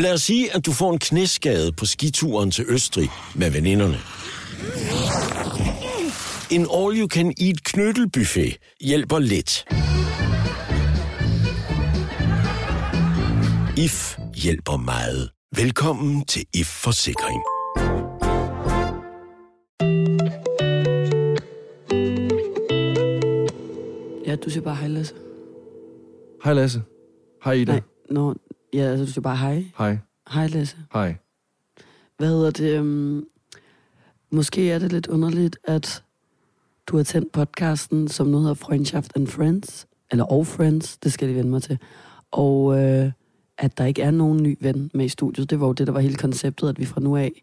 Lad os sige, at du får en knæskade på skituren til Østrig med veninderne. En all-you-can-eat knyttelbuffet hjælper lidt. IF hjælper meget. Velkommen til IF Forsikring. Ja, du siger bare hej, Lasse. Hej Lasse. Hej Ida. Nej, nå, ja, altså, du siger bare hej. Hej. Hej, Lasse. Hej. Hvad hedder det? Um, måske er det lidt underligt, at du har tændt podcasten, som nu hedder Freundschaft and Friends. Eller og Friends, det skal lige vende mig til. Og øh, at der ikke er nogen ny ven med i studiet. Det var jo det, der var hele konceptet, at vi fra nu af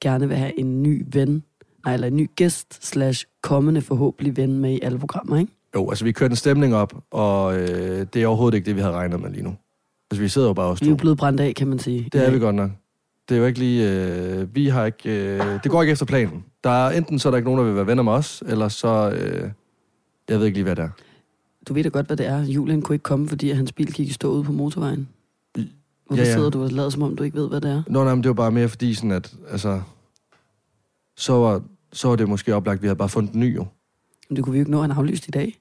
gerne vil have en ny ven, nej, eller en ny gæst, slash kommende forhåbentlig ven med i alle programmer, ikke? Jo, altså vi kørte en stemning op, og øh, det er overhovedet ikke det, vi havde regnet med lige nu. Altså vi sidder jo bare og Vi er blevet brændt af, kan man sige. Det er vi godt nok. Det er jo ikke lige... Øh, vi har ikke... Øh, det går ikke efter planen. Der er, enten så er der ikke nogen, der vil være venner med os, eller så... Øh, jeg ved ikke lige, hvad det er. Du ved da godt, hvad det er. Julian kunne ikke komme, fordi hans bil gik i stå ude på motorvejen. Hvorfor Ja, ja. sidder du og lader, som om du ikke ved, hvad det er? Nå, nej, men det var bare mere fordi sådan, at... Altså, så var, så var det måske oplagt, at vi havde bare fundet en ny, jo. Men det kunne vi jo ikke nå, han aflyst i dag.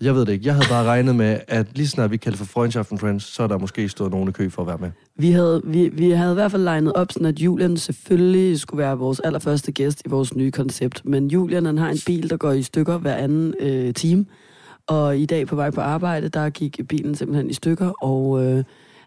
Jeg ved det ikke. Jeg havde bare regnet med, at lige snart vi kaldte for Freundschaft and Friends, så er der måske stået nogen i kø for at være med. Vi havde, vi, vi havde i hvert fald legnet op, sådan at Julian selvfølgelig skulle være vores allerførste gæst i vores nye koncept. Men Julian han har en bil, der går i stykker hver anden øh, time. Og i dag på vej på arbejde, der gik bilen simpelthen i stykker, og øh,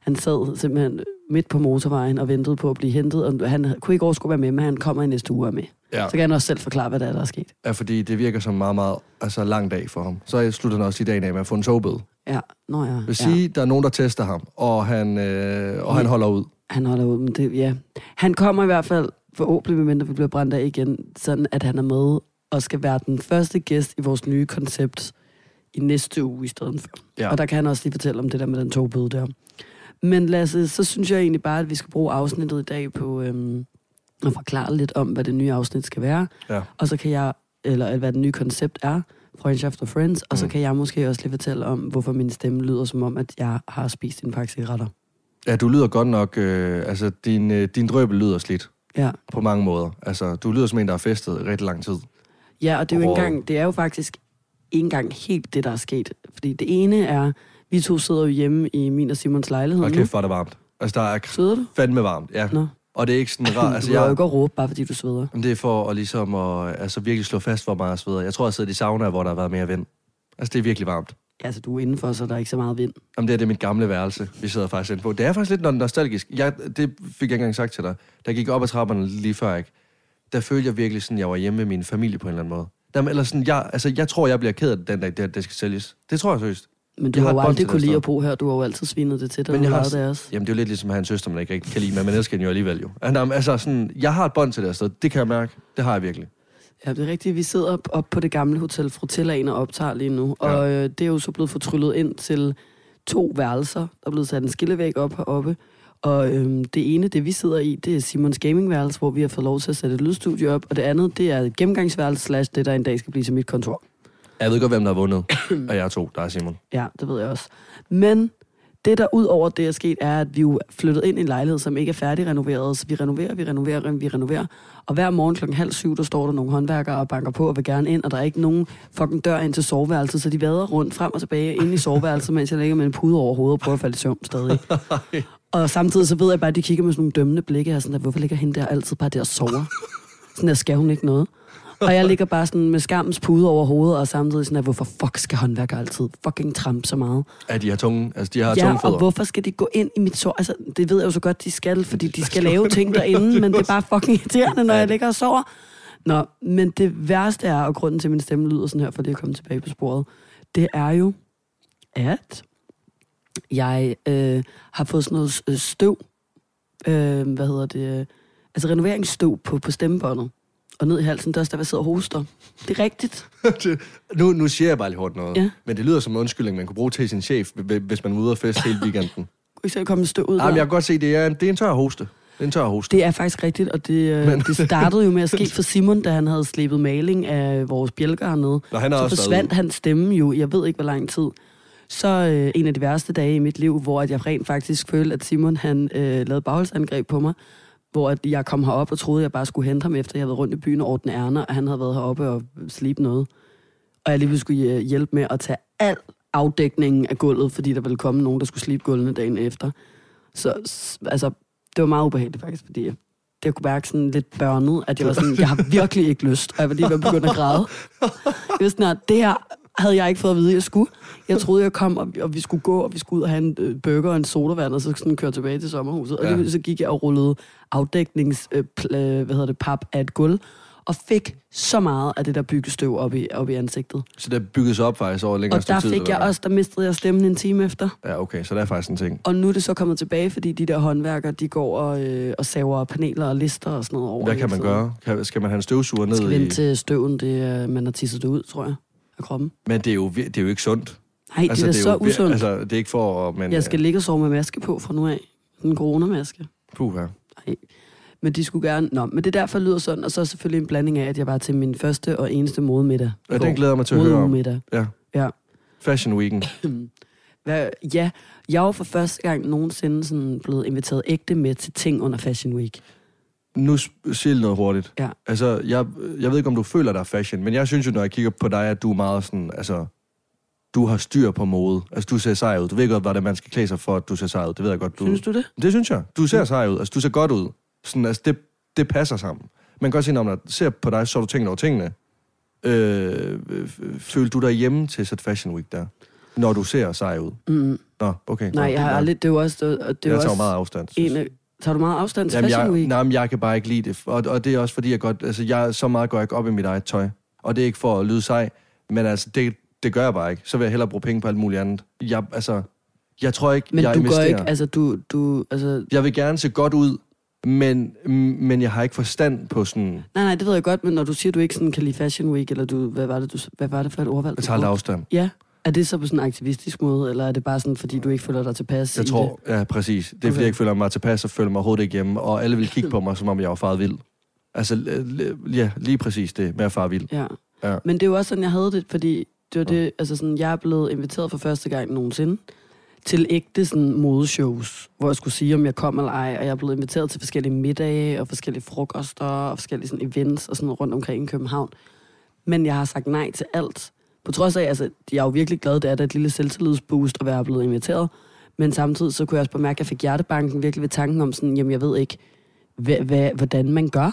han sad simpelthen midt på motorvejen og ventede på at blive hentet. Og han kunne ikke overskue at være med, men han kommer i næste uge med. Ja. Så kan han også selv forklare, hvad der er, der er sket. Ja, fordi det virker som en meget, meget altså, lang dag for ham. Så slutter han også i dagen af med at få en togbøde. Ja, nå ja. Vil ja. sige, der er nogen, der tester ham, og han, øh, og han holder ud. Han holder ud, men det, ja. Han kommer i hvert fald, forhåbentlig medmindre vi bliver brændt af igen, sådan at han er med og skal være den første gæst i vores nye koncept i næste uge i stedet for. Ja. Og der kan han også lige fortælle om det der med den togbøde der. Men Lasse, så synes jeg egentlig bare, at vi skal bruge afsnittet i dag på øhm, at forklare lidt om, hvad det nye afsnit skal være. Ja. Og så kan jeg, eller hvad det nye koncept er, Freundschaft og Friends, og så Mm. kan jeg måske også lige fortælle om, hvorfor min stemme lyder som om, at jeg har spist en pakke cigaretter. Ja, du lyder godt nok... Øh, altså, din, øh, din drøbel lyder slidt Ja. på mange måder. Altså, du lyder som en, der har festet rigtig lang tid. Ja, og det er jo engang, det er jo faktisk ikke engang helt det, der er sket. Fordi det ene er, vi to sidder jo hjemme i min og Simons lejlighed Og nu. kæft, er det varmt. Altså, der er Sidder du? fandme varmt, ja. Nå. Og det er ikke sådan rart. Altså, Altså, du kan jo jeg, ikke at råbe, bare fordi du sveder. Jamen, det er for at, ligesom at altså, virkelig slå fast, hvor meget jeg sveder. Jeg tror, jeg sidder i sauna, hvor der har været mere vind. Altså, det er virkelig varmt. Altså, du er indenfor, så der er ikke så meget vind. Jamen, det er det mit gamle værelse, vi sidder faktisk inde på. Det er faktisk lidt nostalgisk. Jeg, det fik jeg engang sagt til dig. Da jeg gik op ad trapperne lige før, ikke? der følte jeg virkelig sådan, jeg var hjemme med min familie på en eller anden måde. Der, eller sådan, jeg, altså, jeg tror, jeg bliver ked af det den dag, det, det skal sælges. Det tror jeg seriøst. Men du har jo aldrig kunne lide at bo her. Du har jo altid svinet det til dig, Men jeg har, det også. jamen, det er jo lidt ligesom at have en søster, man ikke rigtig kan lide, men man elsker hende jo alligevel jo. Altså, altså, sådan, jeg har et bånd til det her sted. Det kan jeg mærke. Det har jeg virkelig. Ja, det er rigtigt. Vi sidder op, op på det gamle hotel Frutillaen og optager lige nu. Ja. Og øh, det er jo så blevet fortryllet ind til to værelser. Der er blevet sat en skillevæg op heroppe. Og øhm, det ene, det vi sidder i, det er Simons gamingværelse, hvor vi har fået lov til at sætte et lydstudie op. Og det andet, det er et gennemgangsværelse slash det, der en dag skal blive til mit kontor. Jeg ved godt, hvem der har vundet. Og jeg er to, der er Simon. Ja, det ved jeg også. Men det, der ud over det er sket, er, at vi jo flyttet ind i en lejlighed, som ikke er færdigrenoveret. Så vi renoverer, vi renoverer, vi renoverer. Og hver morgen klokken halv syv, der står der nogle håndværkere og banker på og vil gerne ind, og der er ikke nogen fucking dør ind til soveværelset, så de vader rundt frem og tilbage ind i soveværelset, mens jeg ligger med en pude over hovedet og prøver at falde i søvn stadig. og samtidig så ved jeg bare, at de kigger med sådan nogle dømmende blikke. Er sådan, der, hvorfor ligger hende der altid bare der og sover? Sådan der, skal hun ikke noget? Og jeg ligger bare sådan med skammens pude over hovedet, og samtidig sådan, der, hvorfor fuck skal håndværker altid fucking trampe så meget? Ja, de har tunge, altså de har Ja, tunge og fødder. hvorfor skal de gå ind i mit sår? Altså, det ved jeg jo så godt, de skal, fordi de skal lave ting derinde, men det er bare fucking irriterende, når jeg ligger og sover. Nå, men det værste er, og grunden til, at min stemme lyder sådan her, for det at komme tilbage på sporet, det er jo, at jeg øh, har fået sådan noget støv, øh, hvad hedder det, altså renoveringsstøv på, på stemmebåndet, og ned i halsen, der er også der, sidder og hoster. Det er rigtigt. nu, nu siger jeg bare lige hårdt noget. Ja. Men det lyder som en undskyldning, man kunne bruge til sin chef, hv- hvis man var ude og feste hele weekenden. I selv komme støv ud Jamen, jeg kan godt se, det er en, det er en tør hoste. Det er en tør hoste. Det er faktisk rigtigt, og det, øh, Men- det startede jo med at ske for Simon, da han havde slebet maling af vores bjælker hernede. Nå, han er så også forsvandt hans stemme jo, jeg ved ikke hvor lang tid. Så øh, en af de værste dage i mit liv, hvor at jeg rent faktisk følte, at Simon han øh, lavede bagholdsangreb på mig, hvor at jeg kom herop og troede, at jeg bare skulle hente ham, efter jeg havde været rundt i byen og ordne ærner, og han havde været heroppe og slibe noget. Og jeg lige pludselig skulle øh, hjælpe med at tage al afdækningen af gulvet, fordi der ville komme nogen, der skulle slibe gulvene dagen efter. Så altså, det var meget ubehageligt faktisk, fordi jeg- det kunne mærke sådan lidt børnet, at jeg var sådan, jeg har virkelig ikke lyst, og jeg var lige ved at begynde at græde. Jeg var sådan, at det her havde jeg ikke fået at vide, jeg skulle. Jeg troede, jeg kom, og vi, og vi skulle gå, og vi skulle ud og have en øh, burger og en sodavand, og så sådan køre tilbage til sommerhuset. Og Ja. lige så gik jeg og rullede afdæknings, øh, pl- øh, hvad hedder det, pap af et gulv, og fik så meget af det der byggestøv op i, op i ansigtet. Så det byggede sig op faktisk over længere Og der tid, fik jeg også, der mistede jeg stemmen en time efter. Ja, okay, så det er faktisk en ting. Og nu er det så kommet tilbage, fordi de der håndværkere, de går og, øh, og saver paneler og lister og sådan noget over. Hvad kan man tiden. gøre? Kan, skal man have en støvsuger ned Skal i... vente til støven, det, man har tisset det ud, tror jeg, af kroppen. Men det er, jo, det er jo ikke sundt. Nej, altså, det er, det så jo, usundt. Altså, det er ikke for... Men, Jeg skal ligge og sove med maske på fra nu af. En coronamaske. Puh, ja. Nej. Men de skulle gerne... Nå, men det er derfor lyder sådan. Og så selvfølgelig en blanding af, at jeg var til min første og eneste modemiddag. ja den glæder mig til at høre om. Modemiddag. Ja. Ja. Fashion Weekend. Hvad, ja, jeg var for første gang nogensinde sådan blevet inviteret ægte med til ting under Fashion Week. Nu sp- sig noget hurtigt. Ja. Altså, jeg, jeg ved ikke, om du føler dig fashion, men jeg synes jo, når jeg kigger på dig, at du er meget sådan, altså, du har styr på mode. Altså, du ser sej ud. Du ved godt, hvad det er, man skal klæde sig for, at du ser sej ud. Det ved jeg godt, du... Synes du det? Det synes jeg. Du ser sej ud. Altså, du ser godt ud. Sådan, altså, det, det passer sammen. Man kan godt sige, når man ser på dig, så har du tænkt over tingene. Øh, f- følte du dig hjemme til sådan Fashion Week der? Når du ser sej ud? Mm. Nå, okay. Nej, Nå, jeg har aldrig... Det er jo også... Det er jo Jeg tager også jo meget afstand. en af, Tager du meget afstand til Jamen, Fashion jeg, Week? nej, men jeg kan bare ikke lide det. Og, og det er også fordi, jeg godt... Altså, jeg, så meget går jeg ikke op i mit eget tøj. Og det er ikke for at lyde sej, men altså, det, det gør jeg bare ikke. Så vil jeg hellere bruge penge på alt muligt andet. Jeg, altså, jeg tror ikke, Men jeg du investerer. går ikke... Altså, du... du altså, Jeg vil gerne se godt ud, men, men jeg har ikke forstand på sådan... nej, nej, det ved jeg godt, men når du siger, du ikke sådan kan lide Fashion Week, eller du... Hvad var det, du, hvad var det for et ordvalg? Jeg tager lidt afstand. Ja. Er det så på sådan en aktivistisk måde, eller er det bare sådan, fordi du ikke føler dig tilpas Jeg tror, ja, præcis. Det er, okay. fordi jeg ikke føler mig tilpas, og føler mig overhovedet ikke hjemme. Og alle vil kigge på mig, som om jeg var faret vild. Altså, ja, lige præcis det med at fare vild. det? Ja. Ja. Men det er jo også sådan, jeg havde det, fordi det var det, altså sådan, jeg er blevet inviteret for første gang nogensinde til ægte sådan modeshows, hvor jeg skulle sige, om jeg kom eller ej, og jeg er blevet inviteret til forskellige middage og forskellige frokoster og forskellige sådan events og sådan rundt omkring i København. Men jeg har sagt nej til alt. På trods af, altså, jeg er jo virkelig glad, det er da et lille selvtillidsboost at være blevet inviteret. Men samtidig så kunne jeg også bare mærke, at jeg fik hjertebanken virkelig ved tanken om sådan, jamen jeg ved ikke, hvad, hvad, hvordan man gør. Jeg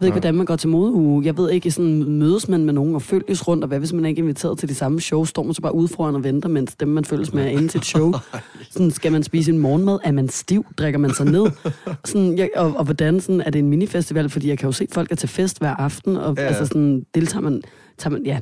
ved ikke, hvordan man går til modeuge. Jeg ved ikke, sådan, mødes man med nogen og følges rundt, og hvad hvis man ikke er inviteret til de samme shows? Står man så bare ude foran og venter, mens dem, man følges med, er inde til et show? Sådan, skal man spise en morgenmad? Er man stiv? Drikker man sig ned? Sådan, jeg, og, og, hvordan sådan, er det en minifestival? Fordi jeg kan jo se, at folk er til fest hver aften, og ja. altså sådan, deltager man, tager man, ja.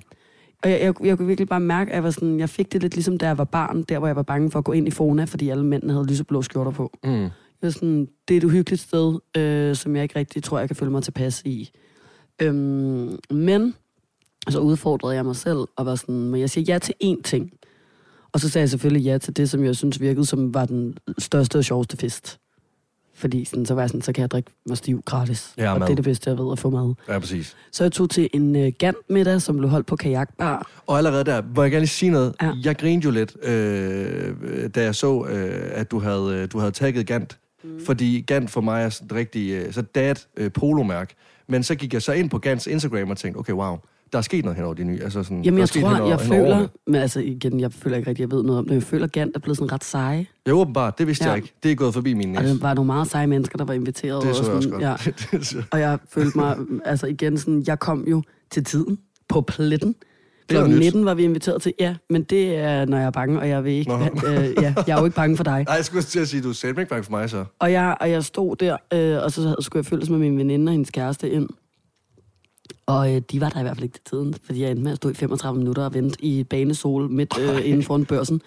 Og jeg, jeg, jeg kunne virkelig bare mærke, at jeg, var sådan, jeg fik det lidt ligesom, da jeg var barn, der hvor jeg var bange for at gå ind i Fona, fordi alle mændene havde lyseblå skjorter på. Mm. Jeg var sådan, det er et uhyggeligt sted, øh, som jeg ikke rigtig tror, jeg kan føle mig tilpas i. Øhm, men så udfordrede jeg mig selv og var sådan, men jeg siger ja til én ting. Og så sagde jeg selvfølgelig ja til det, som jeg synes virkede som var den største og sjoveste fest. Fordi sådan, så var jeg sådan, så kan jeg drikke mig stiv gratis. Ja, og mad. det er det bedste, jeg ved at få mad. Ja, præcis. Så jeg tog til en øh, gant middag, som blev holdt på kajakbar. Og allerede der, må jeg gerne lige sige noget. Ja. Jeg grinede jo lidt, øh, da jeg så, øh, at du havde, øh, du havde tagget Gant. Mm. Fordi Gant for mig er sådan rigtig øh, så dad øh, polomærk. Men så gik jeg så ind på Gants Instagram og tænkte, okay, wow, der er sket noget hen over de nye. Altså sådan, Jamen, der jeg tror, jeg føler... årene. Men altså, igen, jeg føler ikke rigtig, jeg ved noget om det. Jeg føler, Gant er blevet sådan ret seje. Ja, åbenbart. Det vidste ja. Jeg ikke. Det er gået forbi min Og næse. det var nogle meget seje mennesker, der var inviteret. Det og så jeg også sådan, godt. Ja. Det så- Og jeg følte mig, altså igen sådan, jeg kom jo til tiden på pletten. Klokken nyt. 19 var vi inviteret til, ja, men det er, når jeg er bange, og jeg vil ikke, øh, ja, jeg er jo ikke bange for dig. Nej, jeg skulle til at sige, du er selv ikke bange for mig, så. Og jeg, og jeg stod der, øh, og så skulle jeg følges med min veninde og hendes kæreste ind. Og øh, de var der i hvert fald ikke til tiden, fordi jeg endte med at stå i 35 minutter og vente i banesol midt øh, inden foran børsen.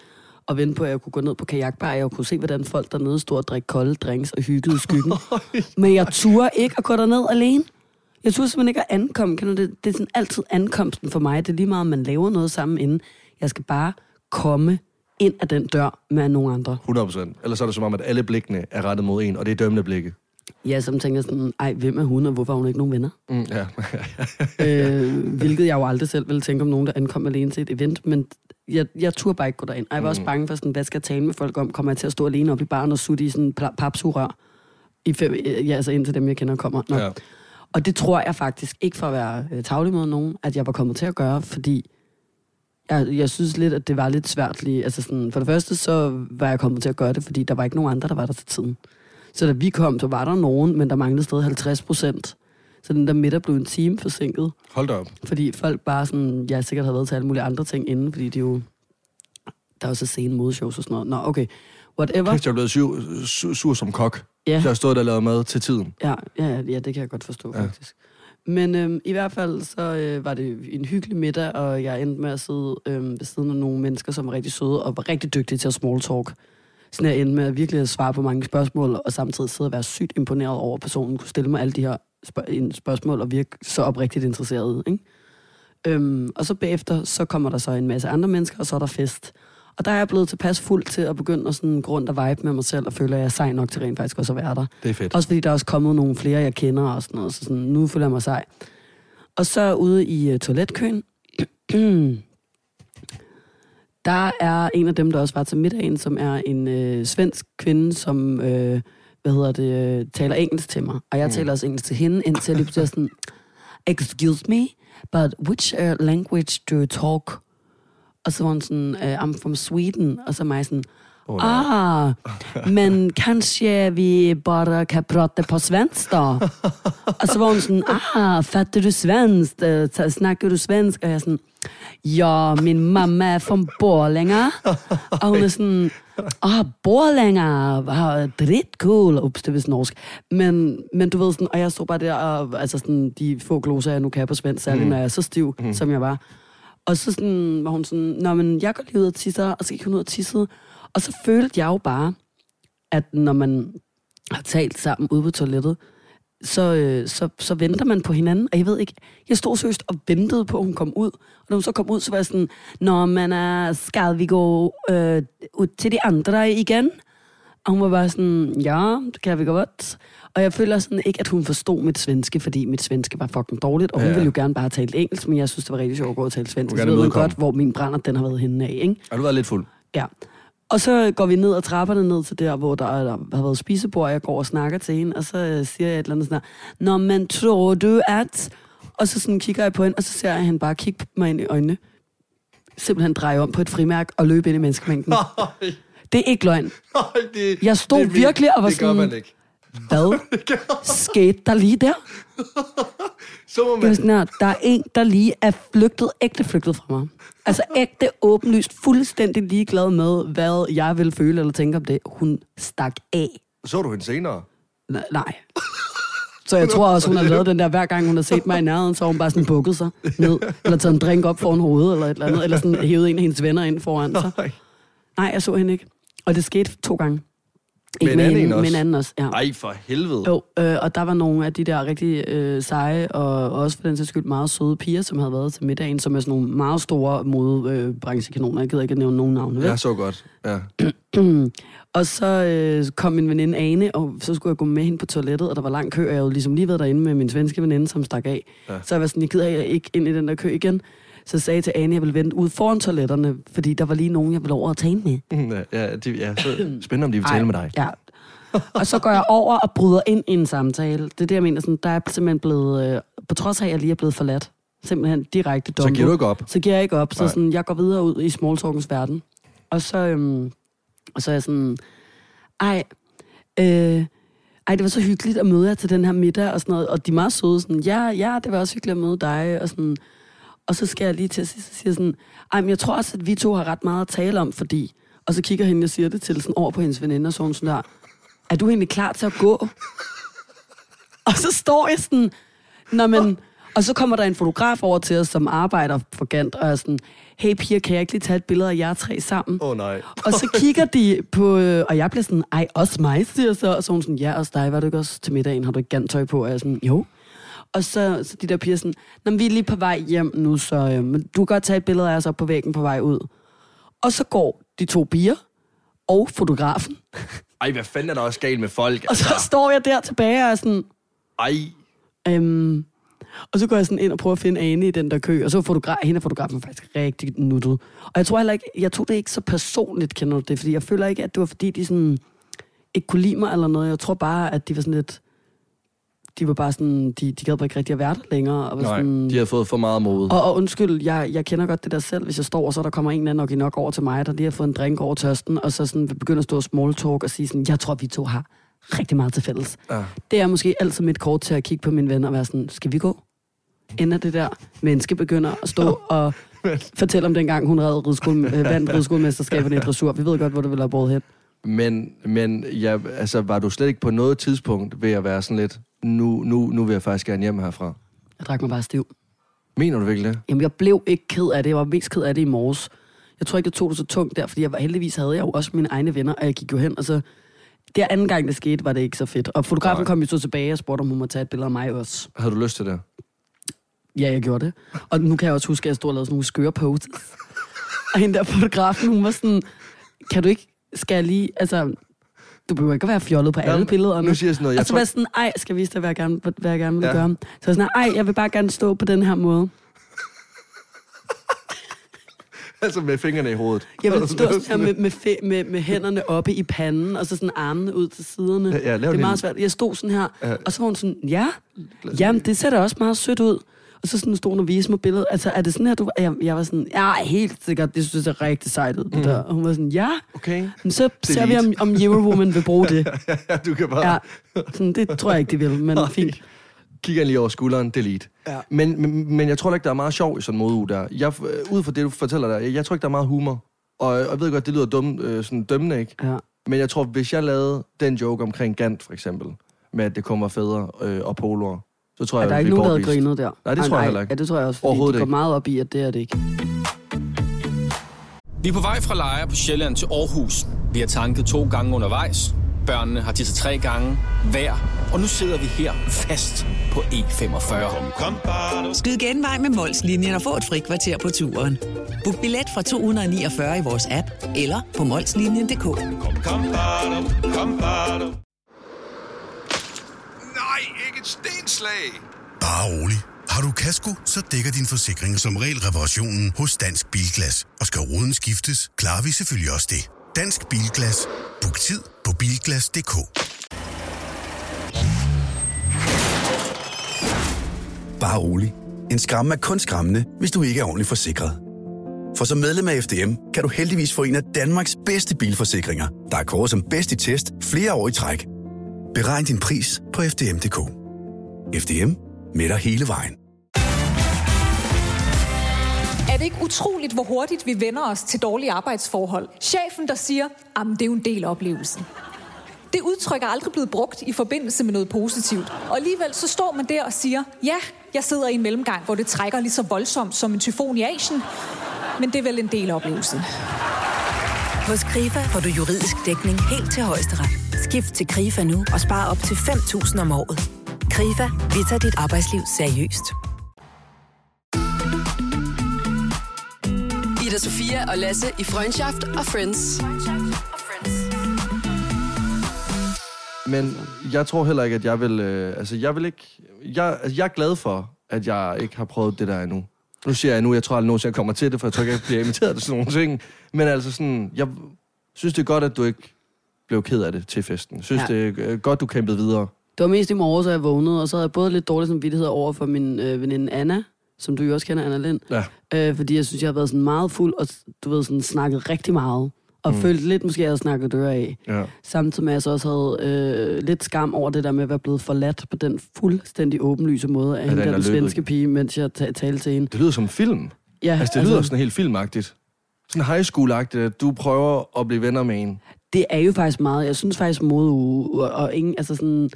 Og vente på, at jeg kunne gå ned på kajakbar, og jeg kunne se, hvordan folk dernede stod og drikke kolde drinks og hyggede i skyggen. Men jeg turde ikke at gå derned alene. Jeg turde simpelthen ikke at ankomme. Kan du, det, det er sådan altid ankomsten for mig. Det er lige meget, om man laver noget sammen inden. Jeg skal bare komme ind af den dør med nogle andre. 100 procent. Ellers er det som om, at alle blikkene er rettet mod en, og det er dømmende blikke. Ja, som tænker sådan, ej, hvem er hun, og hvorfor har hun ikke nogen venner? Mm, ja. øh, hvilket jeg jo aldrig selv ville tænke om nogen, der ankom alene til et event, men jeg, jeg turde bare ikke gå derind. Og jeg var også bange for sådan, hvad skal jeg tale med folk om? Kommer jeg til at stå alene op i baren og sutte i sådan papsurør? I fem, ja, altså indtil dem, jeg kender, kommer. Nå. ja. Og det tror jeg faktisk ikke for at være øh, tavlig mod nogen, at jeg var kommet til at gøre, fordi jeg, jeg synes lidt, at det var lidt svært lige. Altså sådan, for det første, så var jeg kommet til at gøre det, fordi der var ikke nogen andre, der var der til tiden. Så da vi kom, så var der nogen, men der manglede stadig 50 procent. Så den der middag blev en time forsinket, Hold da op. fordi folk bare sådan, jeg sikkert har været til alle mulige andre ting inden, fordi det er jo, der er jo så sene modeshows og sådan noget. Nå, okay. Whatever. Christian er blevet sur, sur, sur som kok. Ja. Jeg har stået der og lavet mad til tiden. Ja, ja, ja, det kan jeg godt forstå, Ja. ja. faktisk. Men øhm, i hvert fald, så øh, var det en hyggelig middag, og jeg endte med at sidde øhm, ved siden af nogle mennesker, som var rigtig søde og var rigtig dygtige til at small talk. Sådan jeg endte med at virkelig at svare på mange spørgsmål, og samtidig sidde og være sygt imponeret over, at personen kunne stille mig alle de her spørg- spørgsmål og virke så oprigtigt interesseret. Ikke? Øhm, og så bagefter, så kommer der så en masse andre mennesker, og så er der fest. Og der er jeg blevet tilpas fuld til at begynde at sådan gå rundt og vibe med mig selv, og føle, at jeg er sej nok til rent faktisk også at være der. Det er fedt. Også fordi der er også kommet nogle flere, jeg kender og sådan noget, så sådan, nu føler jeg mig sej. Og så ude i uh, toiletkøen, der er en af dem, der også var til middagen, som er en øh, svensk kvinde, som øh, hvad hedder det, øh, taler engelsk til mig. Og jeg mm. taler også engelsk til hende, indtil jeg lige pludselig er sådan, excuse me, but which uh, language do you talk? Og så var hun sådan, uh, I'm from Sweden. Og så mig sådan, Åh, ah, men kanskje vi bare kan prate på svensk da? og så var hun sådan, ah, fatter du svensk? Eh, Snakker du svensk? Og jeg sådan, ja, min mamma er fra Borlänge. og hun er sådan, ah, Borlänge, ah, dritcool. Ups, det er vist norsk. Men, men du ved sådan, og jeg stod bare der, og altså sådan, de få gloser, jeg nu kan på svensk, særligt mm. når jeg er så stiv, mm. som jeg var. Og så sådan, var hun sådan, Nå, men jeg går lige ud og tisser, og så gik hun ud og tissede. Og så følte jeg jo bare, at når man har talt sammen ude på toilettet, så, øh, så, så venter man på hinanden. Og jeg ved ikke, jeg stod seriøst og ventede på, at hun kom ud. Og når hun så kom ud, så var jeg sådan, Nå, men uh, skal vi gå øh, ud til de andre igen? Og hun var bare sådan, ja, det kan vi godt. Og jeg føler sådan ikke, at hun forstod mit svenske, fordi mit svenske var fucking dårligt, og hun Ja. ville jo gerne bare talt engelsk, men jeg synes, det var rigtig sjovt at gå og tale svensk. Hun Så ved man imødekomme. godt, hvor min brænder, den har været henne af, ikke? Har du været lidt fuld? Ja. Og så går vi ned ad trapperne ned til der, hvor der, er, der har været spisebord, og jeg går og snakker til hende, og så øh, siger jeg et eller andet sådan her, Nå, men tror du at... Og så sådan kigger jeg på hende, og så ser jeg hende bare kigge mig ind i øjnene. Simpelthen dreje om på et frimærk og løbe ind i menneskemængden. Nej, Det er ikke løgn. det, Jeg stod det virkelig og var det gør sådan- man ikke. Hvad skete der lige der? Så må Jeg var man... sådan her, der er en, der lige er flygtet, ægte flygtet fra mig. Altså ægte, åbenlyst, fuldstændig ligeglad med, hvad jeg vil føle eller tænke om det. Hun stak af. Så du hende senere? N- Nej. Så jeg tror også, hun har lavet den der, hver gang hun har set mig i nærheden, så har hun bare sådan bukket sig ned, eller taget en drink op foran hovedet, eller et eller andet, eller sådan hævet en af hendes venner ind foran sig. Nej. Nej, jeg så hende ikke. Og det skete to gange. Med en anden hende, en også? Med en anden også, ja. Ej, for helvede. Jo, øh, og der var nogle af de der rigtig øh, seje, og også for den sags skyld meget søde piger, som havde været til middagen, som er sådan nogle meget store modebranchekanoner. Jeg gider ikke at nævne nogen navne, vel? Jeg så godt. Ja. Og så øh, kom min veninde Ane, og så skulle jeg gå med hende på toilettet, og der var lang kø, og jeg havde ligesom lige været derinde med min svenske veninde, som stak af. Ja. Ja. Så jeg var sådan, jeg gider ikke ind i den der kø igen. Så jeg sagde til Ane, at jeg ville vente ud foran toiletterne, fordi der var lige nogen, jeg ville over at tale med. Ja, ja, de, ja så spændende, om de vil tale med dig. Ja. Og så går jeg over og bryder ind i en samtale. Det er det, jeg mener. Sådan, der er simpelthen blevet, øh, på trods af, at jeg lige er blevet forladt, simpelthen direkte Så dumpet. giver du ikke op. Så giver jeg ikke op. Så Nej. sådan, jeg går videre ud i smalltalkens verden. Og så, øhm, og så er jeg sådan, ej, øh, ej, det var så hyggeligt at møde jer til den her middag og sådan noget. Og de er meget søde, sådan, ja, ja, det var også hyggeligt at møde dig. Og, sådan, og så skal jeg lige til at sige, så siger sådan, ej, men jeg tror også, at vi to har ret meget at tale om, fordi... Og så kigger hende og siger det til sådan over på hendes veninde, og så hun sådan der, er du egentlig klar til at gå? og så står jeg sådan, Nå, men, og så kommer der en fotograf over til os, som arbejder for Gant, og er sådan, hey piger, kan jeg ikke lige tage et billede af jer tre sammen? Åh oh, nej. Og så kigger de på, øh, og jeg bliver sådan, ej, også mig, siger så. Og så hun sådan, ja, også dig, var du ikke også til middagen? Har du ikke gantøj på? Og jeg er sådan, jo. Og så, så de der piger sådan, Nå, vi er lige på vej hjem nu, så øh, men du kan godt tage et billede af os op på væggen på vej ud. Og så går de to piger og fotografen Ej, hvad fanden er der også galt med folk? Og så altså? står jeg der tilbage og er sådan, Ej, Øhm, og så går jeg sådan ind og prøver at finde Ane i den der kø, og så fotogra- hende er fotografen faktisk rigtig nuttet. Og jeg tror heller ikke, jeg tog det ikke så personligt, kender du det, fordi jeg føler ikke, at det var fordi, de sådan ikke kunne lide mig eller noget. Jeg tror bare, at de var sådan lidt, de var bare sådan, de, de gad bare ikke rigtig at være der længere. Og, var nej, sådan, de har fået for meget mod. og, og undskyld, jeg, jeg kender godt det der selv, hvis jeg står, og så der kommer en eller anden nok, nok over til mig, der lige har fået en drink over tørsten, og så sådan vil begynde at stå og small talk og sige sådan, jeg tror, vi to har rigtig meget til fælles. Ja. Det er måske altid mit kort til at kigge på mine venner og være sådan, skal vi gå? At det der menneske begynder at stå og fortælle om dengang, hun redde ridskole, øh, vandt ridskolemesterskaberne i dressur. Vi ved godt, hvor det ville have båret hen. Men, men ja, altså, var du slet ikke på noget tidspunkt ved at være sådan lidt, nu, nu, nu vil jeg faktisk gerne hjem herfra? Jeg drak mig bare stiv. Mener du virkelig det? Jamen, jeg blev ikke ked af det. Jeg var mest ked af det i morges. Jeg tror ikke, det tog det så tungt der, fordi jeg var, heldigvis havde jeg jo også mine egne venner, og jeg gik jo hen, og så... Det anden gang, det skete, var det ikke så fedt. Og fotografen Nej. kom jo så tilbage og spurgte, om hun måtte tage et billede af mig også. Havde du lyst til det? Ja, jeg gjorde det. Og nu kan jeg også huske, at jeg stod og lavede sådan nogle skøre poses. Og hende der fotografen, hun var sådan, kan du ikke, skal jeg lige, altså, du behøver ikke at være fjollet på alle Jamen, billederne. nu siger jeg sådan noget, jeg og så var sådan, ej, skal jeg vise dig, hvad jeg gerne, hvad jeg gerne vil Ja. gøre. Så var sådan, ej, jeg vil bare gerne stå på den her måde. Altså med fingrene i hovedet. Jeg vil stå sådan her med, med, med, med hænderne oppe i panden, og så sådan armene ud til siderne. Ja, ja, det er meget svært. Jeg stod sådan her, Ja. og så var hun sådan, ja, jamen det ser da også meget sødt ud. Og så sådan stod og viste mig billedet. Altså, er det sådan her, du... Jeg, jeg var sådan, ja, helt sikkert, det synes jeg er rigtig sejt ud, det Mhm. der. Og hun var sådan, ja, Okay. men så ser vi, om, om Eurowoman vil bruge det. ja, du kan bare... Ja, sådan, det tror jeg ikke, de vil, men fint. Kigger lige over skulderen, delete. Ja. Men, men, men jeg tror ikke, der er meget sjov i sådan en modeuge der. Jeg, øh, ud fra det, du fortæller der, jeg tror ikke, der er meget humor. Og, og jeg ved godt, det lyder dum, øh, sådan dømmende, ikke? Ja. Men jeg tror, hvis jeg lavede den joke omkring Gant, for eksempel, med at det kommer fædre øh, og poloer, så tror Er jeg, der er jeg ikke nogen, der havde grinet der? Nej, det Ah, tror jeg heller ikke. Ja, det tror jeg også, fordi Overhovedet de går ikke. meget op i, at det er det ikke. Vi er på vej fra Lejre på Sjælland til Aarhus. Vi har tanket to gange undervejs. Børnene har tisset tre gange hver. Og nu sidder vi her fast på E45. Skyd genvej med Molslinjen og få et fri kvarter på turen. Book billet fra 249 i vores app eller på molslinjen.dk. Nej, ikke et stenslag. Bare rolig. Har du kasko, så dækker din forsikring som regel reparationen hos Dansk Bilglas. Og skal ruden skiftes, klarer vi selvfølgelig også det. Dansk Bilglas. Book tid på bilglas.dk. Bare rolig. En skræmme er kun skræmmende, hvis du ikke er ordentligt forsikret. For som medlem af FDM kan du heldigvis få en af Danmarks bedste bilforsikringer, der er kåret som bedst i test flere år i træk. Beregn din pris på FDM.dk. FDM med dig hele vejen. Er det ikke utroligt, hvor hurtigt vi vender os til dårlige arbejdsforhold? Chefen, der siger, at det er jo en del af oplevelsen. Det udtryk er aldrig blevet brugt i forbindelse med noget positivt. Og alligevel så står man der og siger, ja, jeg sidder i en mellemgang, hvor det trækker lige så voldsomt som en tyfon i Asien. Men det er vel en del af oplevelsen. Hos KRIFA får du juridisk dækning helt til højesteret. Skift til KRIFA nu og spar op til 5.000 om året. KRIFA, vi tager dit arbejdsliv seriøst. Ida Sofia og Lasse i Freundschaft og Friends. Men jeg tror heller ikke, at jeg vil... Øh, altså, jeg vil ikke... Jeg, altså, jeg er glad for, at jeg ikke har prøvet det der endnu. Nu siger jeg nu, jeg tror aldrig nogensinde, jeg kommer til det, for jeg tror ikke, jeg bliver inviteret til sådan nogle ting. Men altså sådan, jeg synes, det er godt, at du ikke blev ked af det til festen. Jeg synes, Ja. det er øh, godt, du kæmpede videre. Det var mest i morges, at jeg vågnede, og så havde jeg både lidt dårlig samvittighed over for min øh, veninde Anna, som du jo også kender, Anna Lind. Ja. Øh, fordi jeg synes, jeg har været sådan meget fuld, og du ved, sådan snakket rigtig meget. Og mm. følt lidt, måske, at jeg havde snakket døre af. Ja. Samtidig med, at jeg så også havde øh, lidt skam over det der med at være blevet forladt på den fuldstændig åbenlyse måde af Ja, hende, den der, den svenske pige, mens jeg ta- talte til hende. Det lyder som film. Ja, Altså, det lyder sådan helt filmagtigt. Sådan high school-agtigt, at du prøver at blive venner med en. Det er jo faktisk meget, jeg synes faktisk modeuge, og, og ingen, altså sådan,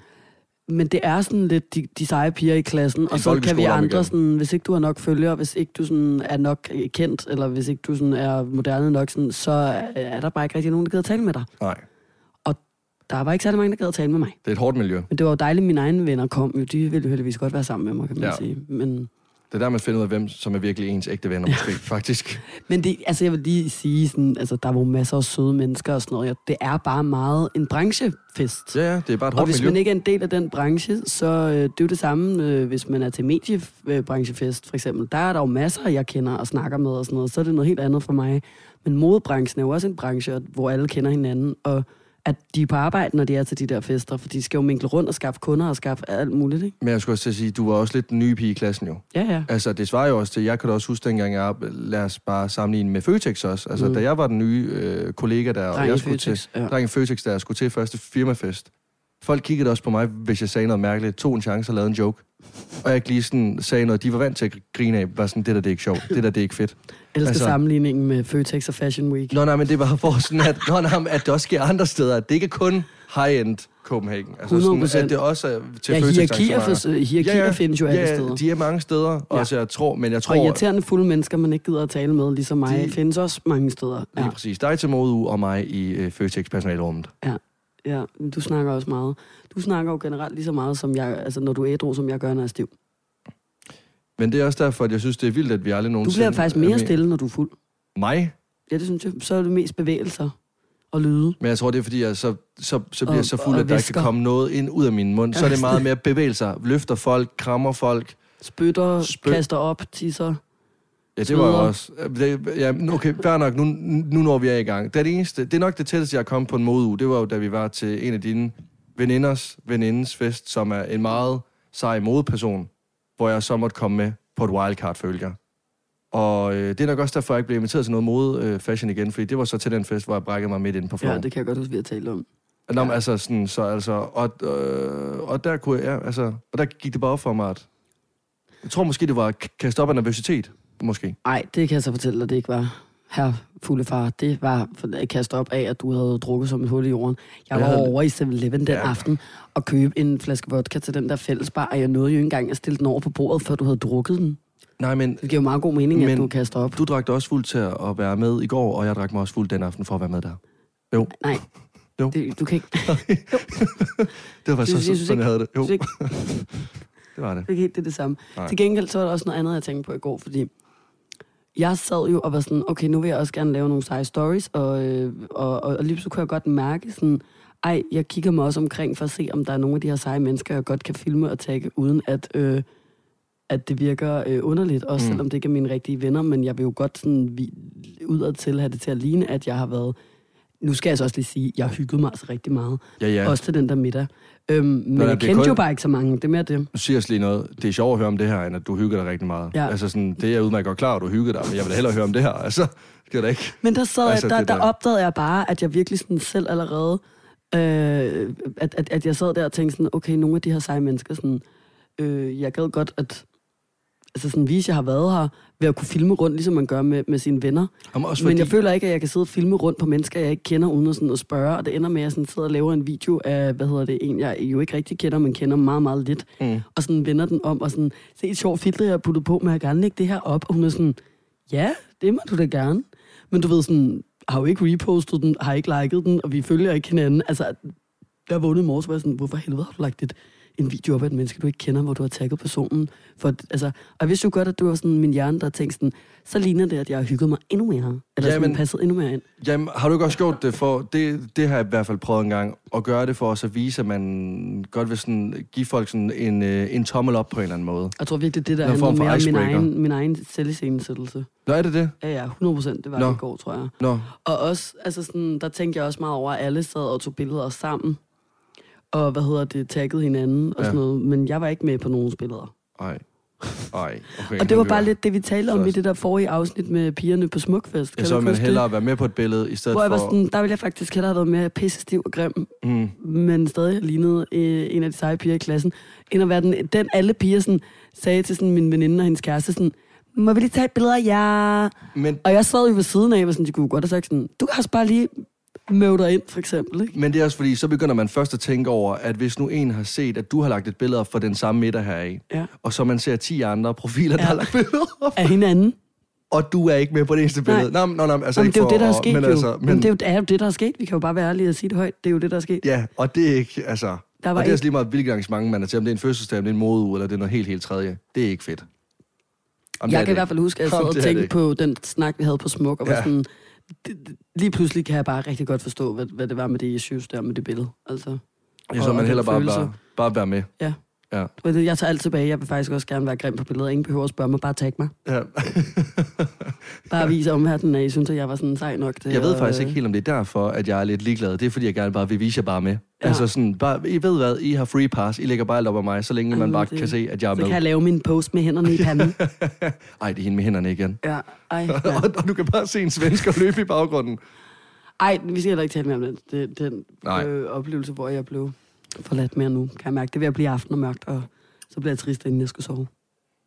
men det er sådan lidt de, de seje piger i klassen, og så kan vi andre sådan, hvis ikke du har nok følgere, hvis ikke du sådan er nok kendt, eller hvis ikke du sådan er moderne nok, sådan, så er- er der bare ikke rigtig nogen, der gider tale med dig. Nej, Og der var ikke særlig mange, der gad tale med mig. det er et hårdt miljø. Men det var jo dejligt, at mine egne venner kom jo. De ville jo heldigvis godt være sammen med mig, kan man ja. sige. Men Det er der, man finder ud af, hvem som er virkelig ens ægte venner, måske, faktisk. Men det, altså jeg vil lige sige, sådan, altså, der var jo masser af søde mennesker og sådan noget. Det er bare meget en branchefest. Ja, ja, det er bare et Og hårdt hvis miljø. man ikke er en del af den branche, så øh, det er jo det samme, øh, hvis man er til mediebranchefest, for eksempel. Der er der jo masser, jeg kender og snakker med og sådan noget. Så er det noget helt andet for mig. Men modebranchen er jo også en branche, hvor alle kender hinanden. Og at de er på arbejde, når de er til de der fester, for de skal jo minkle rundt og skaffe kunder og skaffe alt muligt, ikke? Men jeg skulle også sige, du var også lidt den nye pige i klassen jo. Ja, ja. Altså, det svarer jo også til, jeg kan da også huske dengang, jeg, lad os bare sammenligne med Føtex også. Altså, Mm. da jeg var den nye øh, kollega der, og Dreng i jeg skulle Føtex, til, ja. dreng Føtex, der jeg skulle til første firmafest. Folk kiggede også på mig, hvis jeg sagde noget mærkeligt, tog en chance og lavede en joke. Og jeg ikke lige sådan sagde noget, de var vant til at grine af, var sådan, det der, det er ikke sjovt, det der, det er ikke fedt. Elsker altså, sammenligningen med Føtex og Fashion Week. Nå, nej, men det var for sådan, at, nå, nej, at det også sker andre steder. At det ikke kun high-end Copenhagen. Altså 100%. sådan, at det også er til Ja, hierarkier for- hierarkier findes jo alle ja, steder. de er mange steder, ja. også jeg tror, men jeg tror... Og irriterende fulde mennesker, man ikke gider at tale med, ligesom mig, De- de... findes også mange steder. Lige præcis. Dig til modeuge og mig i øh, Føtex personalrummet. Ja, ja, du snakker også meget. Du snakker jo generelt lige så meget, som jeg, altså når du er ædru, som jeg gør, når jeg er stiv. Men det er også derfor, at jeg synes, det er vildt, at vi aldrig Du nogensinde... bliver faktisk er mere stille, når du er fuld. Mig? Ja, det synes jeg. Så er det mest bevægelser og lyde. Men jeg tror, det er, fordi jeg så, så, så bliver Og- så fuld, at der ikke kan komme noget ind ud af min mund. Så er det meget mere bevægelser. Løfter folk, krammer folk. Spytter, Spyt. kaster op, tisser. Ja, det var jo også... Det, ja, okay, fair nok. Nu, nu når vi er i gang. Det er det eneste... Det er nok det tætteste, jeg er kommet på en modeuge. Det var jo, da vi var til en af dine veninders venindens fest, som er en meget sej modeperson, hvor jeg så måtte komme med på et wildcard, følger. Og øh, det er nok også derfor, jeg ikke blev inviteret til noget mode øh, fashion igen, fordi det var så til den fest, hvor jeg brækkede mig midt ind på floor. Ja, det kan jeg godt huske, vi har talt om. Nå, men altså, sådan, så altså, og, øh, og der kunne jeg, ja, altså, og der gik det bare op for mig, at jeg tror måske, det var k- kastet op af nervøsitet, måske. Nej, det kan jeg så fortælle dig, det ikke var her fulde far. Det var for at kaste op af, at du havde drukket som et hul i jorden. Jeg Jeg var havde- over i 7-Eleven den Ja. aften og købe en flaske vodka til den der fællesbar, og jeg nåede jo ikke engang at stille den over på bordet, før du havde drukket den. Nej, men... Det giver jo meget god mening, men at du kaster op. Du drak dig også fuld til at være med i går, og jeg drak mig også fuld den aften for at være med der. Jo. Nej, Jo. det, du kan ikke... Det var så, Jeg synes sådan, jeg havde det. Jo. det var det. Det er helt det, det samme. Nej. Til gengæld så var der også noget andet, jeg tænkte på i går, fordi jeg sad jo og var sådan, okay, nu vil jeg også gerne lave nogle seje stories, og, øh, og, og, og lige så kunne jeg godt mærke sådan, ej, jeg kigger mig også omkring for at se, om der er nogle af de her seje mennesker, jeg godt kan filme og tagge, uden at, øh, at det virker øh, underligt, også Mm. selvom det ikke er mine rigtige venner, men jeg vil jo godt sådan vi, udad til have det til at ligne, at jeg har været nu skal jeg så også lige sige, at jeg hygget mig altså rigtig meget. Ja, ja. Også til den der middag. Øhm, men nej, jeg det kendte kun- jo bare ikke så mange. Det mere det. Nu siger jeg lige noget. Det er sjovt at høre om det her, end at du hygger dig rigtig meget. Ja. Altså sådan, det er jeg udmærket godt klar, at du hygger dig, men jeg vil da hellere høre om det her. Altså, det kan da ikke. Men der, sad Altså, altså, jeg, der, det der, der- opdagede jeg bare, at jeg virkelig sådan selv allerede, øh, at, at, at jeg sad der og tænkte sådan, okay, nogle af de her seje mennesker, sådan, øh, jeg gad godt at altså sådan vise, at jeg har været her, ved at kunne filme rundt, ligesom man gør med, med sine venner. Jamen, også Men fordi- jeg føler ikke, at jeg kan sidde og filme rundt på mennesker, jeg ikke kender, uden at, sådan at spørge, og det ender med, at jeg sådan sidder og laver en video af, hvad hedder det, en, jeg jo ikke rigtig kender, men kender meget, meget lidt, Mm. og sådan vender den om, og sådan, se et sjovt filter, jeg har puttet på, men jeg gerne lægge det her op, og hun er sådan, ja, det må du da gerne. Men du ved sådan, har jo ikke repostet den, har ikke liket den, og vi følger ikke hinanden. Altså, jeg vågnede i morges, og var sådan, hvorfor helvede har du lagt et, en video op af et menneske, du ikke kender, hvor du har tagget personen? For, altså, og vidste jo godt, at du var sådan min hjerne, der tænkte sådan, så ligner det, at jeg har hygget mig endnu mere. Eller Ja, ja, sådan passet endnu mere ind. Jamen, har du ikke også gjort det for... Det, det har jeg i hvert fald prøvet en gang. At gøre det for os at vise, at man godt vil sådan, give folk sådan en, øh, en tommel op på en eller anden måde. Jeg tror virkelig, det der er for mere om min egen, min egen selviscenesættelse. Nå, er det det? Ja, ja, 100 procent. Det var Nå. det i går, tror jeg. Nå. Og også, altså sådan, der tænkte jeg også meget over, at alle sad og tog billeder sammen. Og hvad hedder det, taggede hinanden og Ja. sådan noget. Men jeg var ikke med på nogen billeder. Ej. Ej, okay. og det var bare lidt det, vi talte om Så- i det der forrige afsnit med pigerne på Smukfest. Ja, Kan så du vil man hellere det? være med på et billede, i stedet Hvor jeg var for... sådan, der ville jeg faktisk hellere have været mere pisse stiv og grim, Mm. men stadig lignede øh, en af de seje piger i klassen. End at være den, den alle piger sådan, sagde til sådan, min veninde og hendes kæreste sådan, må vi lige tage et billede af jer? Men, Og jeg sad jo ved siden af, og sådan, de kunne godt have sagt sådan, du kan også bare lige dig ind, for eksempel. Ikke? men det er også fordi, så begynder man først at tænke over, at hvis nu en har set, at du har lagt et billede op for den samme middag her i, Ja. og så man ser 10 andre profiler, der Ja. har lagt billeder op, Af hinanden. og du er ikke med på det eneste billede. Nej. Nå, nå, altså Jamen, ikke det er jo for det, der er sket men jo. Altså, Men... men, Jamen, det er jo, det er jo det, der er sket. Vi kan jo bare være ærlige og sige det højt. Det er jo det, der er sket. Ja, og det er ikke, altså... Der var og det er også lige meget, hvilket arrangement man er til. Om det er en fødselsdag, om det er en modeuge, eller det er noget helt, helt tredje. Det er ikke fedt. Det er jeg det kan i ikke. hvert fald huske, at jeg sad og det er det tænkte på den snak, vi havde på Smuk, og var Ja. sådan, det, lige pludselig kan jeg bare rigtig godt forstå, hvad, hvad det var med det issues der med det billede. Altså, Jeg så man heller bare, bare, bare være med. Ja. Ja. Det- Jeg tager alt tilbage. Jeg vil faktisk også gerne være grim på billedet. Ingen behøver at spørge mig. Bare tag mig. Ja. Bare vise omverdenen, at I synes, at jeg var sådan sej nok til Jeg ved at, faktisk øh, ikke helt, om det er derfor, at jeg er lidt ligeglad. Det er, fordi jeg gerne bare vil vise jer bare med. Ja. Altså sådan, bare, I ved hvad, I har free pass. I lægger bare alt op af mig, så længe man Ej, bare det- kan se, at jeg er Så med. kan jeg lave min post med hænderne i panden. Ej, det er hende med hænderne igen. ja. Ej, ja. og, og du kan bare se en svensker løbe i baggrunden. Ej, vi skal heller ikke tale mere om den, den Nej. øh, oplevelse, hvor jeg blev forladt mere nu. Kan jeg mærke, det er ved at blive aften og mørkt, og så bliver jeg trist, inden jeg skal sove.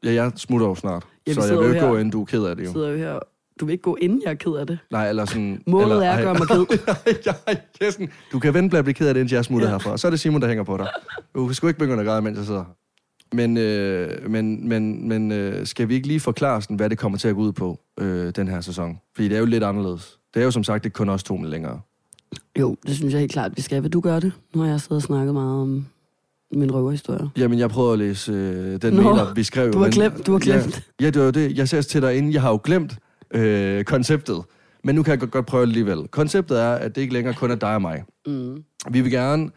Ja, jeg smutter jo snart. Ja, så jeg vil jo ikke gå, inden du er ked af det Jeg jo. sidder jo her. Du vil ikke gå, inden jeg er ked af det. Nej, eller sådan... Målet eller, er at gøre mig ked. ja, Kirsten, du kan vente med at blive ked af det, indtil jeg smutter ja. herfra. Og så er det Simon, der hænger på dig. Du sgu ikke begynde at græde, mens jeg sidder. Men, øh, men, men, men øh, skal vi ikke lige forklare, sådan, hvad det kommer til at gå ud på øh, den her sæson? Fordi det er jo lidt anderledes. Det er jo som sagt ikke kun os to med længere. Jo, det synes jeg helt klart, vi skal. Vil du gøre det? Nu har jeg siddet og snakket meget om min røverhistorie. Jamen, jeg prøvede at læse øh, den Nå, mail, op, vi skrev. du har men- glemt- du har glemt. Ja, ja, det var det. Jeg sagde til dig inden, jeg har jo glemt øh, konceptet. Men nu kan jeg godt, godt prøve det alligevel. Konceptet er, at det ikke længere kun er dig og mig. Mm. Vi vil gerne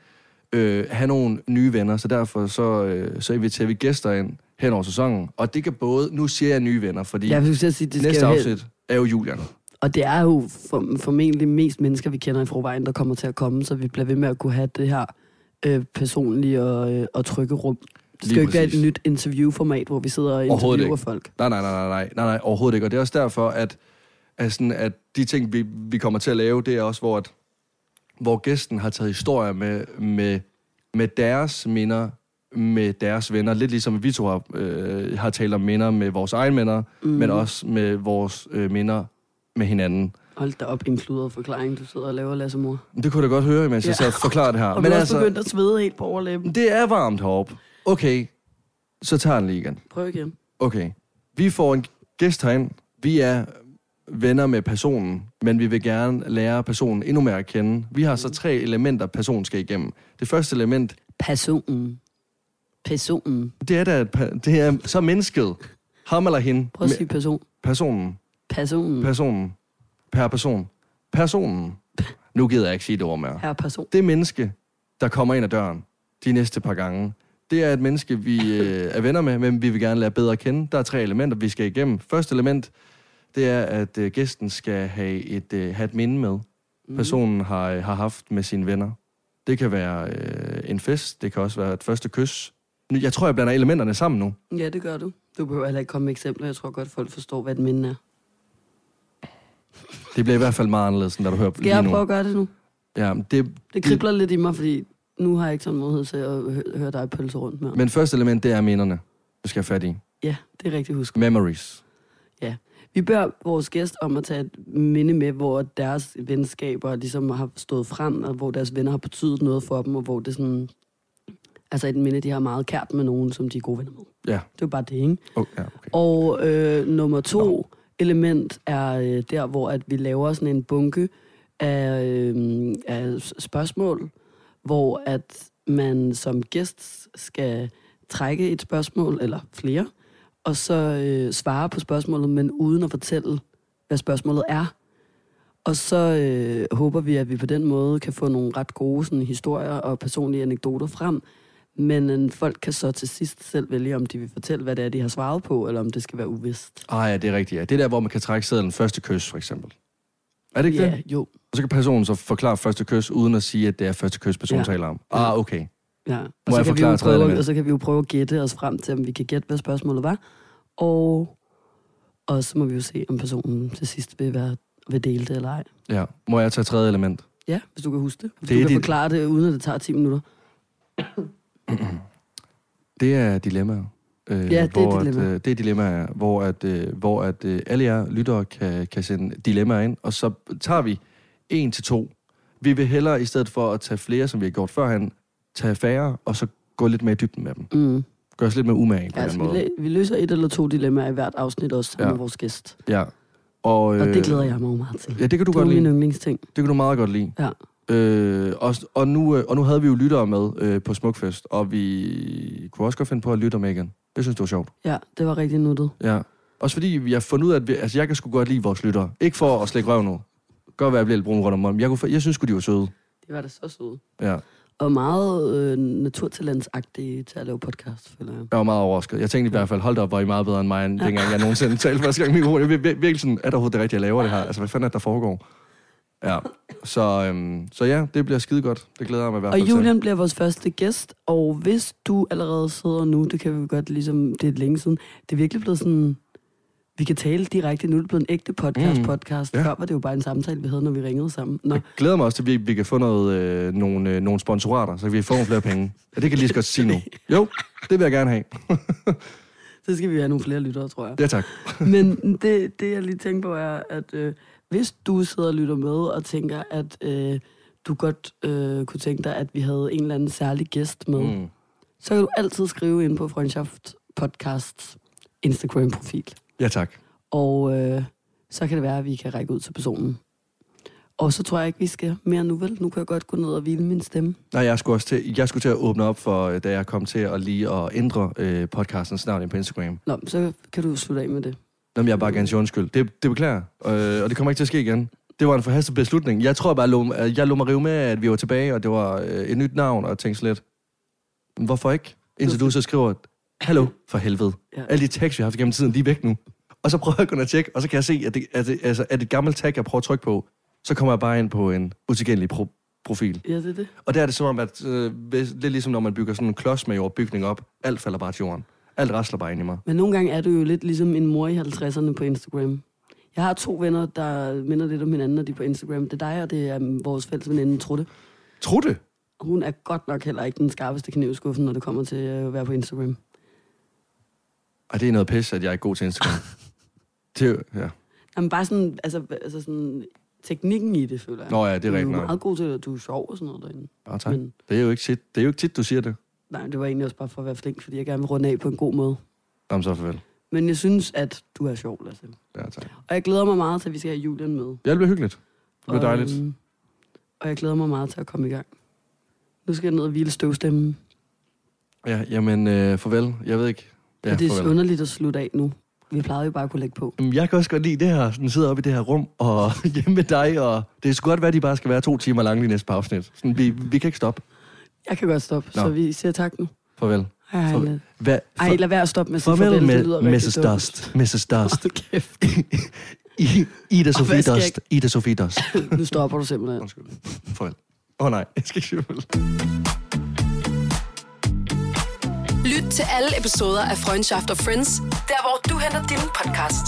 øh, have nogle nye venner, så derfor så, øh, så inviterer vi gæster ind hen over sæsonen. Og det kan både, nu siger jeg nye venner, fordi Jeg vil sige, det næste afsnit er jo Julian. Og det er jo for, formentlig mest mennesker, vi kender i forvejen, der kommer til at komme, så vi bliver ved med at kunne have det her øh, personlige og, øh, og trygge rum. Det skal Lige jo ikke være præcis. et nyt interviewformat, hvor vi sidder og interviewer ikke. folk. Nej, nej, nej, nej, nej, nej, nej, overhovedet ikke. Og det er også derfor, at, at, sådan, at de ting, vi, vi kommer til at lave, det er også, hvor, at, hvor gæsten har taget historier med, med, med deres minder, med deres venner. Lidt ligesom vi to har, øh, har talt om minder med vores egne venner, mm. men også med vores øh, minder med hinanden. Hold da op, en kludret forklaring, du sidder og laver, Lasse Mor. Det kunne du godt høre, mens ja. jeg Ja. så forklarer det her. Og men også begyndt at svede helt på overlæben. det er varmt heroppe. Okay, så tager den lige igen. Prøv igen. Okay. Vi får en gæst herind. Vi er venner med personen, men vi vil gerne lære personen endnu mere at kende. Vi har så tre elementer, personen skal igennem. Det første element, Personen. Personen. det er, da, pa- det er så mennesket. Ham eller hende. Prøv at sige person. Personen. Personen. Personen. Per person. Personen. Nu gider jeg ikke sige det ord mere. Her person. Det menneske, der kommer ind ad døren de næste par gange, det er et menneske, vi øh, er venner med, men vi vil gerne lære bedre at kende. Der er tre elementer, vi skal igennem. Første element, det er, at øh, gæsten skal have et, øh, have et minde med, personen har, øh, har haft med sine venner. Det kan være øh, en fest, det kan også være et første kys. Jeg tror, jeg blander elementerne sammen nu. Ja, det gør du. Du behøver heller ikke komme med eksempler. Jeg tror godt, folk forstår, hvad et minde er. Det bliver i hvert fald meget anderledes, end hvad du hører Skal lige jeg nu. prøve at gøre det nu? Ja, det, Det kribler lidt i mig, fordi nu har jeg ikke sådan mulighed til at hø- høre dig pølse rundt mere. men første element, det er minderne, du skal have fat i. Ja, det er rigtig husk. Memories. Ja. Vi bør vores gæst om at tage et minde med, hvor deres venskaber ligesom har stået frem, og hvor deres venner har betydet noget for dem, og hvor det sådan... Altså et minde, de har meget kært med nogen, som de er gode venner med. Ja. Det er jo bare det, ikke? Oh, ja, okay. Og øh, nummer to element er øh, der, hvor at vi laver sådan en bunke af, øh, af spørgsmål, hvor at man som gæst skal trække et spørgsmål, eller flere, og så øh, svare på spørgsmålet, men uden at fortælle, hvad spørgsmålet er. Og så øh, håber vi, at vi på den måde kan få nogle ret gode sådan, historier og personlige anekdoter frem. Men øh, folk kan så til sidst selv vælge, om de vil fortælle, hvad det er, de har svaret på, eller om det skal være uvist. Ah ja, det er rigtigt. Ja. Det er der, hvor man kan trække sædlen første kys, for eksempel. Er det ikke Ja, det? jo. Og så kan personen så forklare første kys, uden at sige, at det er første kys, personen Ja. taler om. Ah, okay. Ja. Må Og jeg så, kan vi jo prøve, og så kan vi jo prøve at gætte os frem til, om vi kan gætte, hvad spørgsmålet var. Og, og så må vi jo se, om personen til sidst vil, være, vil dele det eller ej. Ja. Må jeg tage tredje element? Ja, hvis du kan huske det. Hvis Det du kan dit- forklare det, uden at det tager 10 minutter. Det er dilemmaer. Øh, Ja, det er dilemmaer. At, øh, det er dilemmaer, hvor, at, øh, hvor at, øh, alle jer lyttere kan, kan sende dilemmaer ind, og så tager vi en til to. Vi vil hellere, i stedet for at tage flere, som vi har gjort førhen, tage færre, og så gå lidt mere i dybden med dem. Mm. Gør os lidt mere umage på Ja, altså, vi, måde. læ- vi løser et eller to dilemmaer i hvert afsnit også sammen Ja. med vores gæst. Ja. Og, Og det glæder jeg mig meget til. Ja, det kan du det er godt min lide. yndlingsting. Det kan du meget godt lide. Ja. Øh, og, og, nu, øh, og nu havde vi jo lyttere med øh, på Smukfest, og vi kunne også godt finde på at lytte med igen. Det synes du var sjovt. Ja, det var rigtig nuttet. Ja. Også fordi vi har fundet ud af, at vi, altså, jeg kan sgu godt lide vores lyttere. Ikke for at slække røv nu. Være, at jeg bliver lidt brun rundt om. Jeg, kunne, jeg synes sgu, de var søde. Det var da så søde. Ja. Og meget øh, naturtalentsagtige til at lave podcast, føler jeg. Jeg var meget overrasket. Jeg tænkte i hvert fald, hold da op, hvor I meget bedre end mig, end dengang jeg nogensinde talte første gang i mikrofonen. Jeg vir- virkelig sådan, er det overhovedet det rigtige, jeg laver det her? Altså, hvad fanden er det, der foregår? Ja, så, øhm, så ja, det bliver skide godt. Det glæder jeg mig i hvert fald Og Julian bliver vores første gæst, og hvis du allerede sidder nu, det kan vi godt ligesom, det er længe siden, det er virkelig blevet sådan, vi kan tale direkte, nu er det blevet en ægte podcast, Mm. podcast. Ja. Før var det jo bare en samtale, vi havde, når vi ringede sammen. Nå, Jeg glæder mig også til, at vi, vi kan få noget, øh, nogle, øh, nogle sponsorater, så vi kan få nogle flere penge. Ja, det kan jeg lige så godt sige nu. Jo, det vil jeg gerne have. så skal vi have nogle flere lyttere, tror jeg. Ja, tak. Men det, det, jeg lige tænker på, er, at øh, hvis du sidder og lytter med og tænker, at øh, du godt øh, kunne tænke dig, at vi havde en eller anden særlig gæst med, Mm. så kan du altid skrive ind på Freundschaft Podcasts Instagram-profil. Ja, tak. Og øh, så kan det være, at vi kan række ud til personen. Og så tror jeg ikke, vi skal mere nu, vel? Nu kan jeg godt gå ned og hvile min stemme. Nej, jeg skulle også til, jeg skulle til at åbne op for, øh, da jeg kom til at lige at ændre øh, podcastens navn ind på Instagram. Nå, så kan du slutte af med det. Jamen, jeg vil bare gerne sige undskyld. Det, det beklager øh, og det kommer ikke til at ske igen. Det var en forhastet beslutning. Jeg tror bare, at jeg lå mig rive med, at vi var tilbage, og det var øh, et nyt navn, og jeg tænkte slet, "Men hvorfor ikke? Indtil du så skriver, hallo, for helvede. Ja. Alle de tags, vi har haft gennem tiden, de er væk nu. Og så prøver jeg at ind og tjekke, og så kan jeg se, at det, at det, altså, at det gammelt tag, jeg prøver at trykke på, så kommer jeg bare ind på en utilgængelig pro- profil. Ja, det er det. Og der er det som om, at øh, lidt ligesom når man bygger sådan en klods med jordbygning op, alt falder bare til jorden. Alt rasler bare ind i mig. Men nogle gange er du jo lidt ligesom en mor i 50'erne på Instagram. Jeg har to venner, der minder lidt om hinanden, når de er på Instagram. Det er dig, og det er um, vores fælles veninde, Trutte. Trutte? Hun er godt nok heller ikke den skarpeste kniv i skuffen, når det kommer til at være på Instagram. Og det er noget pis, at jeg er god til Instagram. det er jo, ja. Jamen bare sådan, altså, altså sådan, teknikken i det, føler jeg. Nå ja, det er Du rigtigt er nok. meget god til, at du er sjov og sådan noget derinde. Bare tak. Men- Det er jo ikke tit, det er jo ikke tit du siger det. Nej, det var egentlig også bare for at være flink, fordi jeg gerne vil runde af på en god måde. Jamen så farvel. Men jeg synes, at du er sjov, Lasse. Ja, tak. Og jeg glæder mig meget til, at vi skal have Julian med. Ja, det bliver hyggeligt. Det bliver og, dejligt. øhm, og jeg glæder mig meget til at komme i gang. Nu skal jeg ned og hvile støvstemmen. Ja, jamen øh, farvel. Jeg ved ikke. Ja, og det er farvel. underligt at slutte af nu. Vi plejede jo bare at kunne lægge på. Jamen, Jeg kan også godt lide det her, sådan sidder oppe i det her rum, og hjemme med dig, og det skulle godt være, at de bare skal være to timer lange de næste par afsnit. Sådan, vi, vi kan ikke stoppe. Jeg kan godt stoppe, Nå. så vi siger tak nu. Farvel. Hej, hej. Farvel. Lad- Hvad, Ej, lad være at stoppe med farvel, farvel. med det lyder Mrs. Dust. Mrs. Dust. Hold kæft. I, Ida Sofie Dust. Ida Sofie Dust. nu stopper du simpelthen. Undskyld. Farvel. Åh oh, nej, jeg skal ikke sige farvel. Lyt til alle episoder af Freundschaft og Friends, der hvor du henter din podcast.